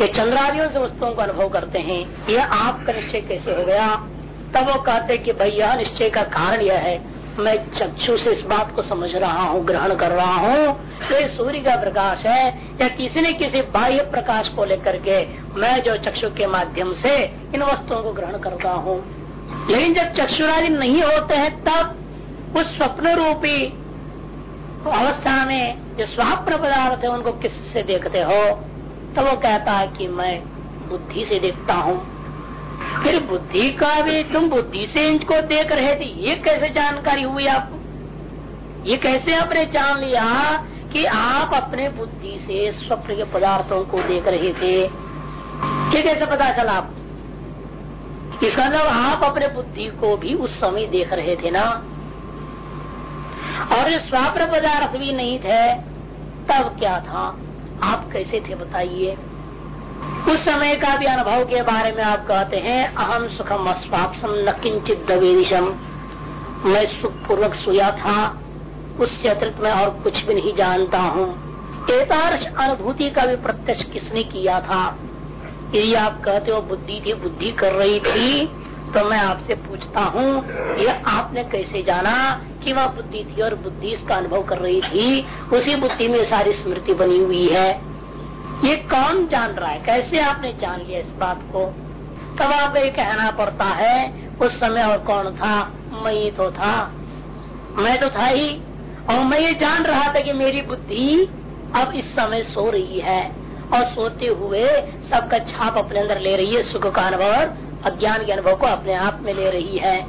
ये चंद्रादियों से वस्तुओं को अनुभव करते हैं। यह आपका निश्चय कैसे हो गया? तब वो कहते कि भाई यह निश्चय का कारण यह है। मैं चक्षु से इस बात को समझ रहा हूँ, ग्रहण कर रहा हूँ। तो सूर्य का प्रकाश है, या किसी न किसी बाह्य प्रकाश को लेकर के मैं जो चक्षु के माध्यम से इन वस्तुओं को ग्रहण करता हूँ। लेकिन जब चक्षुरादि नहीं होते हैं, तब उस स्वप्न रूपी अवस्था में जो स्वप्न पदार्थ है, उनको किससे देखते हो? तो वो कहता है कि मैं बुद्धि से देखता हूँ। फिर बुद्धि का भी तुम बुद्धि से इनको देख रहे थे, ये कैसे जानकारी हुई आपको? ये कैसे आपने जान लिया कि आप अपने बुद्धि से स्वप्न के पदार्थों को देख रहे थे? ये कैसे पता चला आप इसका मतलब आप अपने बुद्धि को भी उस समय देख रहे थे ना। और ये स्वप्न पदार्थ भी नहीं थे, तब क्या था? आप कैसे थे बताइए? उस समय का भी अनुभव के बारे में आप कहते हैं अहम सुखम अस्वापसम न किंचित दवेदिशम। मैं सुख पूर्वक सोया था उससे अतिरिक्त मैं और कुछ भी नहीं जानता हूँ। एतार्श अनुभूति का भी प्रत्यक्ष किसने किया था? यदि आप कहते हो बुद्धि थी, बुद्धि कर रही थी तो मैं आपसे पूछता हूँ, ये आपने कैसे जाना कि वह बुद्धि थी और बुद्धि इसका अनुभव कर रही थी? उसी बुद्धि में सारी स्मृति बनी हुई है। ये कौन जान रहा है? कैसे आपने जान लिया इस बात को? तब आप ये कहना पड़ता है, उस समय और कौन था? मैं तो था। मैं तो था ही। और मैं ये जान रहा था कि मेरी बुद्धि अब इस समय सो रही है। और सोते हुए सबका छाप अपने अंदर ले रही है सुख का अनुभव अज्ञान के अनुभव को अपने आप में ले रही है।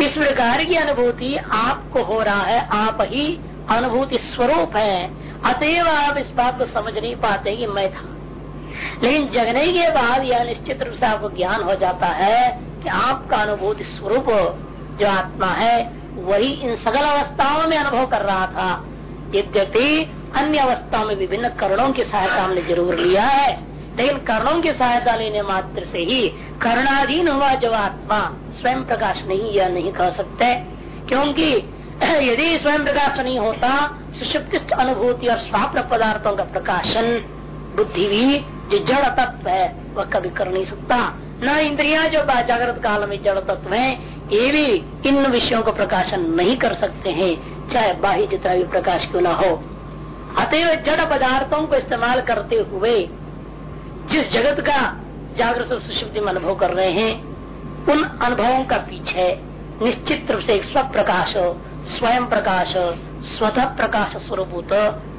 इस प्रकार की अनुभूति आपको हो रहा है, आप ही अनुभूति स्वरूप है। अतएव आप इस बात को समझ नहीं पाते कि मैं था। लेकिन जगने के बाद यह निश्चित रूप से आपको ज्ञान हो जाता है कि आपका अनुभूति स्वरूप जो आत्मा है, वही इन सगल अवस्थाओं में अनुभव कर रहा था। यद्यपि अन्य अवस्थाओं में विभिन्न करणों की सहायता हमने ज़रूर लिया है। लेकिन कर्णों की सहायता लेने मात्र से ही कर्णाधीन हुआ जो आत्मा स्वयं प्रकाश नहीं या नहीं कह सकते। क्योंकि यदि स्वयं प्रकाश नहीं होता सुषुप्त अनुभूति और स्वाप्न पदार्थों का प्रकाशन बुद्धि भी जो जड़ तत्व है, वह कभी कर नहीं सकता। न इंद्रिया जो जागृत काल में जड़ तत्व है, ये भी इन विषयों का प्रकाशन नहीं कर सकते हैं, चाहे बाह्य जितना भी प्रकाश क्यों न हो। अतएव जड़ पदार्थों को इस्तेमाल करते हुए जिस जगत का जागृत सुषुप्ति में अनुभव कर रहे हैं, उन अनुभवों का पीछे निश्चित रूप से एक स्व प्रकाश स्वयं प्रकाश, स्वतः प्रकाश स्वरूप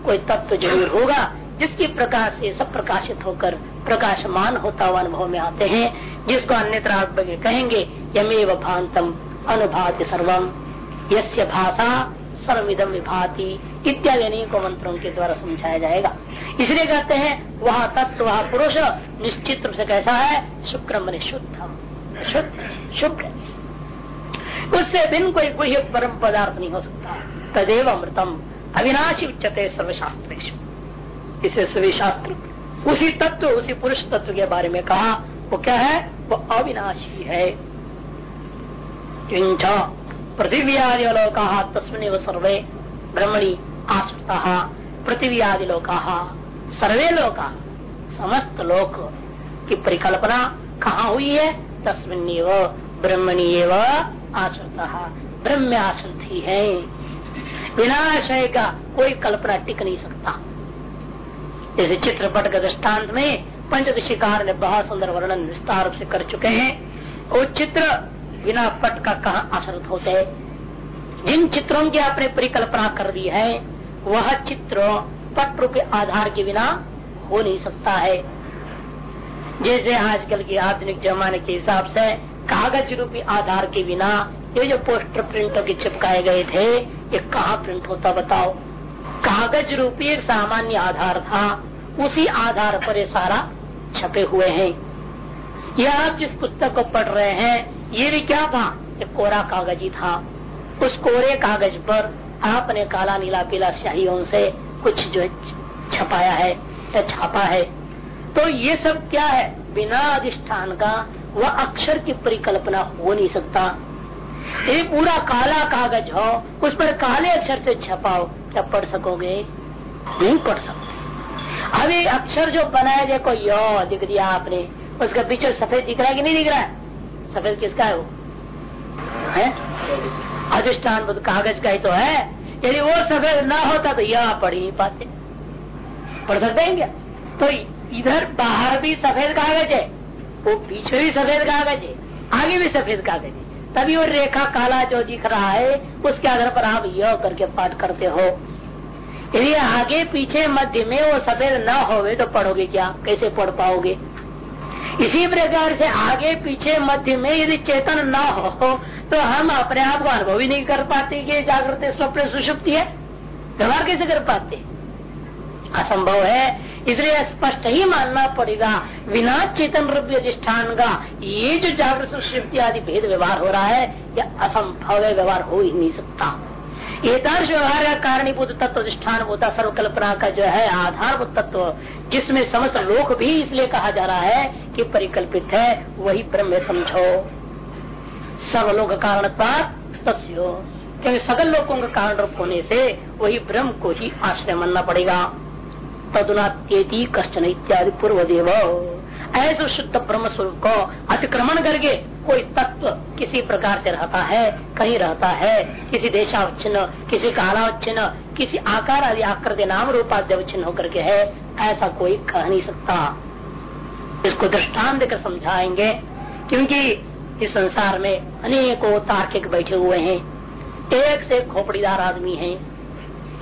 कोई तत्व ज़रूर होगा, जिसके प्रकाश से सब प्रकाशित होकर प्रकाशमान होता हुआ अनुभव में आते हैं, जिसको अन्यत्र कहेंगे, यमेव भांतम अनुभाति सर्वम। यस्य भाषा सर्विदम विभाति इत्यादि अनेकों मंत्रों के द्वारा समझाया जाएगा। इसलिए कहते हैं, वह तत्व वह पुरुष निश्चित रूप से कैसा है? शुक्र मन शुद्धम शुद्ध, शुक्र। उससे भिन्न कोई गुह्य परम पदार्थ नहीं हो सकता। तदेव अमृतम। अविनाशी उच्चते सर्वशास्त्र इसे सभी शास्त्र उसी तत्व, उसी पुरुष तत्व के बारे में कहा, वो क्या है? वो अविनाशी है। पृथ्वी आदि लोका तस्मिन सर्वे ब्रह्मणी आस्मता पृथ्वी आदि लोका सर्वे लोका, समस्त लोक की परिकल्पना कहा हुई है? तस्मिन ब्रह्मणी एवं आश्रिता। ब्रह्म आश्रित ही। है विनाशय का कोई कल्पना टिक नहीं सकता। जैसे चित्रपट के दृष्टांत में पंचदशिकार ने बहुत सुंदर वर्णन विस्तार से कर चुके हैं। वो चित्र बिना पट का कहा आश्रित होते जिन चित्रों की आपने परिकल्पना कर दी है, वह चित्र पट रूपी आधार के बिना हो नहीं सकता है। जैसे आजकल के आधुनिक जमाने के हिसाब से कागज़ रूपी आधार के बिना ये जो पोस्टर प्रिंटों के चिपकाए गए थे, ये कहा प्रिंट होता बताओ। कागज़ रूपी एक सामान्य आधार था, उसी आधार पर ये सारा छपे हुए हैं। यह आप जिस पुस्तक को पढ़ रहे हैं ये भी क्या था? एक कोरा कागज़ ही था। उस कोरे कागज़ पर आपने काला नीला पीला शाहियों से कुछ जो छपाया है या छापा है। तो ये सब क्या है? बिना अधिष्ठान का वह अक्षर की परिकल्पना हो नहीं सकता। ये पूरा काला कागज़ हो, उस पर काले अक्षर से छपाओ, क्या पढ़ सकोगे? नहीं पढ़ सकते। अभी अक्षर जो बनाया देखो, यो दिख दिया आपने। उसका पीछे सफ़ेद दिख रहा है कि नहीं दिख रहा है? सफ़ेद किसका है वो? है? अधिष्ठान बुद्ध कागज़ का ही तो है। यदि वो सफ़ेद ना होता तो यह पढ़ ही पाते। पढ़ सकते हैं क्या? तो इधर बाहर भी सफ़ेद कागज़ है, वो पीछे भी सफ़ेद कागज़ है, आगे भी सफ़ेद कागज़ है। तभी वो रेखा काला जो दिख रहा है, उसके आधार पर आप यह करके पाठ करते हो। यदि आगे पीछे मध्य में वो सफ़ेद न होवे तो पढ़ोगे क्या? कैसे पढ़ पाओगे? इसी प्रकार से आगे पीछे मध्य में यदि चेतन न हो तो हम अपने आप को अनुभव ही नहीं कर पाते कि जागृत स्वप्न सुषुप्ति है व्यवहार कैसे कर पाते? असंभव है। इसलिए स्पष्ट ही मानना पड़ेगा, बिना चेतन रूपी अधिष्ठान का ये जो जागृत सुषुप्ति आदि भेद व्यवहार हो रहा है यह असंभव व्यवहार हो ही नहीं सकता। एकदर्श व्यवहार का कारणीभूत तत्व अधिष्ठान होता, सर्वकल्पना का जो है, आधारभूत तत्व, जिसमें समस्त लोक भी इसलिए कहा जा रहा है कि परिकल्पित है, वही ब्रह्म समझो। सर्वलोक कारण तस्यो। क्योंकि सकल लोगों का कारण रूप होने से वही ब्रह्म को ही आश्रय मानना पड़ेगा। तदुनात्येति कष्टन इत्यादि पूर्व देव ऐसे शुद्ध ब्रह्म स्वरूप को अतिक्रमण करके कोई तत्व किसी प्रकार से रहता है, कहीं रहता है, किसी देशावच्छिन्न, किसी कालावच्छिन्न, किसी आकार आदि आकृति नाम रूपाध्यवच्छिन्न होकर के है, ऐसा कोई कह नहीं सकता। इसको दृष्टान देकर समझाएँगे, क्योंकि इस संसार में अनेकों तार्किक बैठे हुए हैं। एक से खोपड़ीदार आदमी है।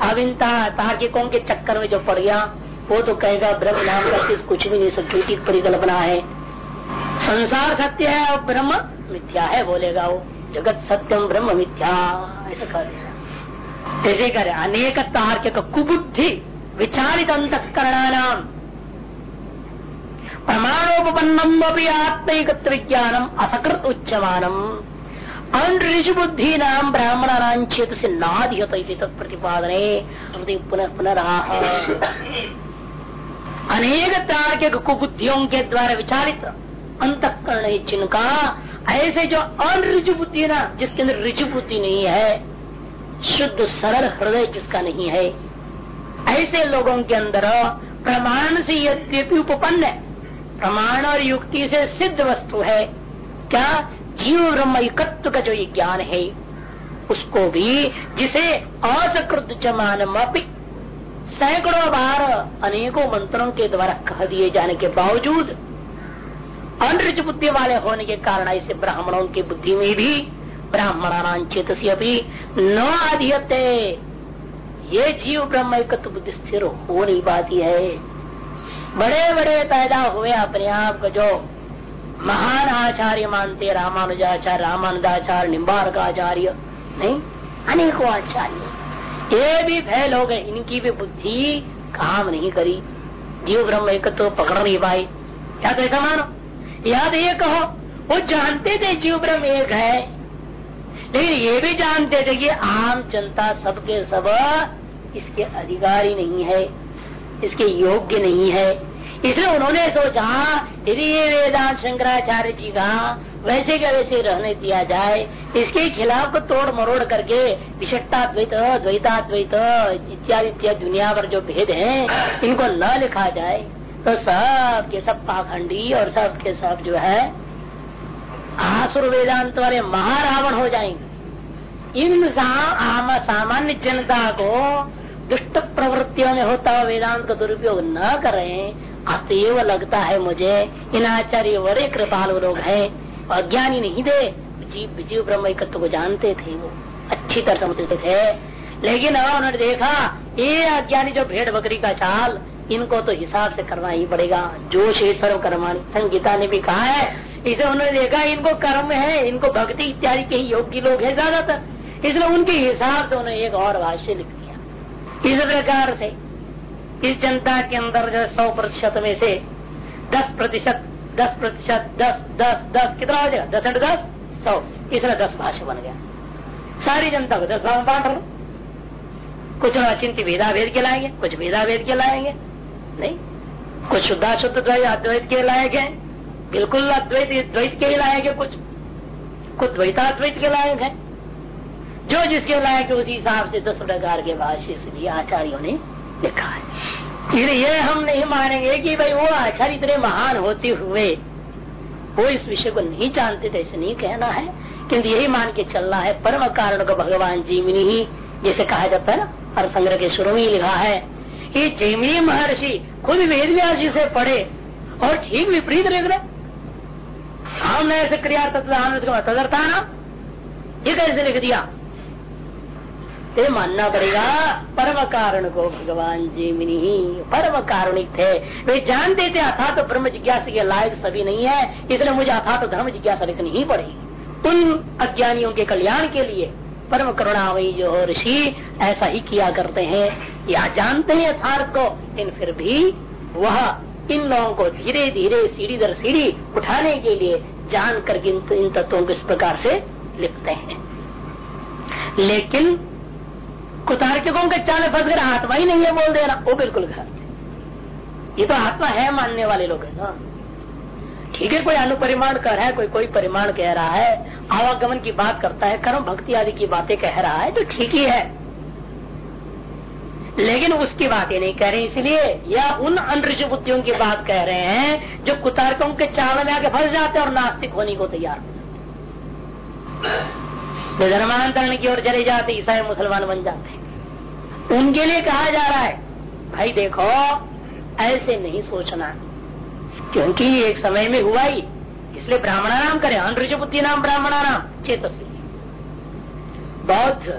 अब इन तार्किकों के चक्कर में जो पड़ गया, वो तो कहेगा, ब्रह्म नाम का कुछ भी नहीं, सब परिकल्पना है। संसार सत्य है और ब्रह्म मिथ्या है, बोलेगा वो। जगत सत्यम, ब्रह्म मिथ्या। ऐसा कर अनेक तार्किक कुबुद्धि विचारित अंतकरणानाम। प्रमाणोपन्नम आत्मिक विज्ञानम असकृत उच्चमानम ऋषि बुद्धि नाम ब्राह्मण चेत से नाधियत प्रतिपादने पुनः पुनः अनेक तार्किक कुबुद्धियों के द्वारा विचारित अंतकरण चिन्ह का ऐसे जो अनऋजु बुद्धि ना जिसके अंदर ऋजु बुद्धि नहीं है, शुद्ध सरल हृदय जिसका नहीं है। ऐसे लोगों के अंदर प्रमाण से यद्यपि उपपन्न है। प्रमाण और युक्ति से सिद्ध वस्तु है। क्या? जीव ब्रह्म एकत्व का जो ये ज्ञान है, उसको भी जिसे असकृत जमान सैकड़ों बार अनेकों मंत्रों के द्वारा कह दिए जाने के बावजूद अनृच बुद्धि वाले होने के कारण ऐसे ब्राह्मणों की बुद्धि में भी ब्राह्मणान चेत भी न आधियते ये जीव ब्रह्म एकत्व बुद्धि स्थिर हो नहीं पाती है। बड़े बड़े पैदा हुए अपने आप को जो महान आचार्य मानते, रामानुजाचार्य रामानुजाचार्य निम्बार्क आचार्य नहीं, अनेकों आचार्य। ये भी फैल हो गए, इनकी भी बुद्धि काम नहीं करी। जीव ब्रह्म एक तो पकड़ नहीं पाई क्या तो ऐसा मानो याद ये कहो, वो जानते थे जीव ब्रह्म एक है। लेकिन ये भी जानते थे कि आम जनता सबके सब इसके अधिकारी नहीं है, इसके योग्य नहीं है। इसलिए उन्होंने सोचा यदि ये वेदांत शंकराचार्य जी का वैसे का वैसे रहने दिया जाए, इसके खिलाफ तोड़ मरोड़ करके विशट्टाद्वैत द्वैताद्वैत इत्यादि इत्यादि दुनिया पर जो भेद हैं, इनको न लिखा जाए। तो सब के सब पाखंडी और सब के सब जो है आसुर वेदांत वाले महारावण हो जाएँगे। इन सा, सामान्य जनता को दुष्ट प्रवृत्तियों में होता हुआ वेदांत का दुरुपयोग न करें। अतएव लगता है मुझे इन आचार्य वरे कृपालु लोग हैं अज्ञानी नहीं थे। जीव जीव ब्रह्म एकत्व को जानते थे वो अच्छी तरह समझते थे। लेकिन अब उन्होंने देखा ये अज्ञानी जो भेड़ बकरी का चाल इनको तो हिसाब से करना ही पड़ेगा। जो शेष सर्व कर्माणी। संगीता ने भी कहा है, इसे उन्होंने देखा, इनको कर्म है, इनको भक्ति इत्यादि के योग्य लोग है ज़्यादातर। इसलिए उनके हिसाब से उन्होंने एक और भाष्य लिख दिया। इस प्रकार से, इस जनता के अंदर जो सौ प्रतिशत में से दस प्रतिशत दस प्रतिशत, दस दस दस, कितना हो जाएगा? दस इंट दस, सौ। इसलिए दस भाषा बन गया। सारी जनता को दस में बांट लो कुछ अचिंत वेदा भेद के लाएँगे, कुछ वेदा भेद के लाएँगे। नहीं। कुछ शुद्धा शुद्ध द्वैत अद्वैत के लायक है। बिल्कुल अद्वैत, द्वैत के ही लायक है कुछ। कुछ द्वैताद्वैत के लायक है। जो जिसके लायक है, उसी हिसाब से दस प्रकार के भाष्य इसलिए आचार्यों ने लिखा है। फिर ये हम नहीं मानेंगे कि भाई वो आचार्य इतने महान होते हुए, वो इस विषय को नहीं जानते थे, ऐसे नहीं कहना है। किंतु यही मान के चलना है, परम कारण को भगवान जीवनी ही, जैसे कहा जाता है ना हर संग्रह के शुरू में लिखा है कि जैमिनी महर्षि खुद वेद व्यासी से पढ़े और ठीक विपरीत लिख रहे हमने ऐसे क्रिया तदर्था ना। ये कैसे लिख दिया? ये मानना पड़ेगा, परम कारण को भगवान जी मिनी, परम कारुणिक थे। वे जानते थे अथा तो ब्रह्म जिज्ञासा के लायक सभी नहीं है, इसलिए मुझे अथा तो धर्म जिज्ञासा लिखनी ही पड़ेगी। उन अज्ञानियों के कल्याण के लिए परम करुणामयी जो ऋषि ऐसा ही किया करते हैं, या जानते हैं यथार्थ को, लेकिन फिर भी वह इन लोगों को धीरे धीरे सीढ़ी दर सीढ़ी उठाने के लिए जान कर इन तत्वों को इस प्रकार से लिखते हैं। लेकिन कुतार्किकों के चाल फंस कर आत्मा ही नहीं है बोल देना वो बिल्कुल गलत ये तो आत्मा है मानने वाले लोग है ना। ठीक है, कोई अनुपरिमाण कर है, कोई कोई परिमाण कह रहा है, आवागमन की बात करता है, कर्म भक्ति आदि की बातें कह रहा है तो ठीक ही है। लेकिन उसकी बात नहीं कह रहे, इसलिए या उन अनृष बुद्धियों की बात कह रहे हैं, जो कुतारकों के चाल में आके फंस जाते हैं और नास्तिक होने को तैयार। हो धर्मांतरण की ओर चले जाते, ईसाई मुसलमान बन जाते उनके लिए कहा जा रहा है, भाई देखो, ऐसे नहीं सोचना। क्योंकि एक समय में हुआ ही। इसलिए ब्राह्मणा नाम करे। अनृज नाम ब्राह्मणा नाम चेतसी। बौद्ध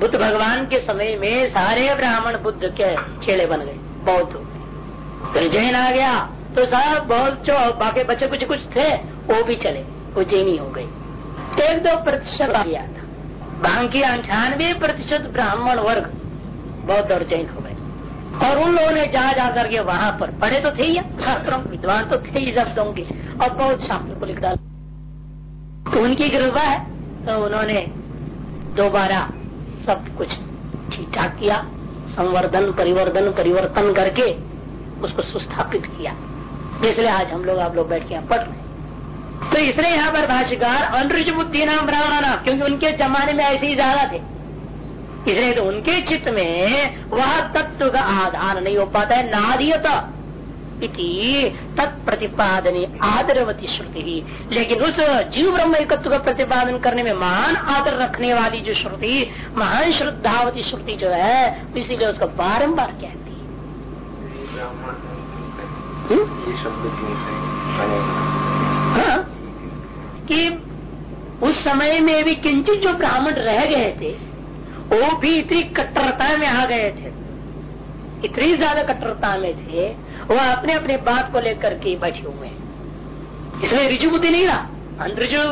बुद्ध भगवान के समय में सारे ब्राह्मण बुद्ध के चेले बन गए। बौद्ध। फिर जैन आ गया तो सब बहुत जो बाकी बच्चे कुछ कुछ थे, वो भी चले। वो जैनी हो गई एक दो प्रतिशत आ गया था। बाकी अंठानवे प्रतिशत ब्राह्मण वर्ग बौद्ध और जैन हो गए। और उन लोगों ने जा जा करके वहाँ पर पढ़े तो थे ही शास्त्रों विद्वान तो थे ही शब्दों के और बहुत शास्त्र को लिख डाला। तो उनकी कृपा है तो उन्होंने दोबारा सब कुछ ठीक ठाक किया, संवर्धन, परिवर्धन, परिवर्तन करके उसको सुस्थापित किया। इसलिए आज हम लोग आप लोग बैठ के यहाँ पढ़ रहे तो इसलिए यहाँ पर भाष्यकार अनुज बुद्धि नाम ब्राह्मण नाम, क्योंकि उनके जमाने में ऐसे ही ज़्यादा थे। इसलिए तो उनके चित्त में वह तत्व का आधार नहीं हो पाता है नादियता इति तत्प्रतिपादन आदरवती श्रुति। ही लेकिन उस जीव ब्रह्म एकत्व का प्रतिपादन करने में महान आदर रखने वाली जो श्रुति महान श्रद्धावती श्रुति जो है इसीलिए उसको बारम्बार कहती है। हाँ? कि उस समय में भी किंचित जो ब्राह्मण रह गए थे वो भी इतनी कट्टरता में आ गए थे। इतनी ज़्यादा कट्टरता में थे, वो अपने अपने बात को लेकर के बैठे हुए हैं। इसलिए रिजु बुद्धि नहीं रहा।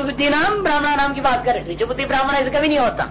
बुद्धि नाम ब्राह्मण नाम की बात करें रिजुबुद्धि ब्राह्मण ऐसे कभी नहीं होता।